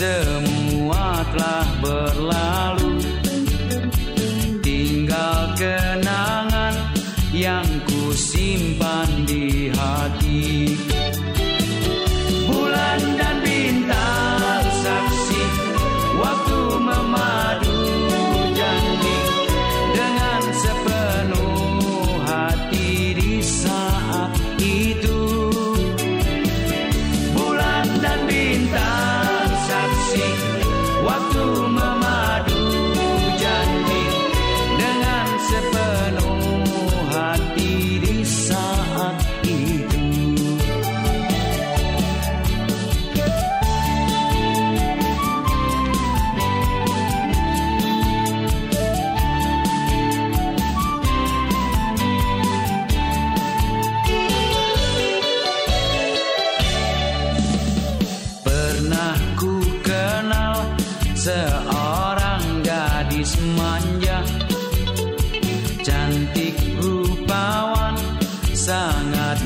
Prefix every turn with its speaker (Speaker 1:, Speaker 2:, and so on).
Speaker 1: semua telah berlalu. Ku kenal seorang gadis manja Cantik rupawan sangat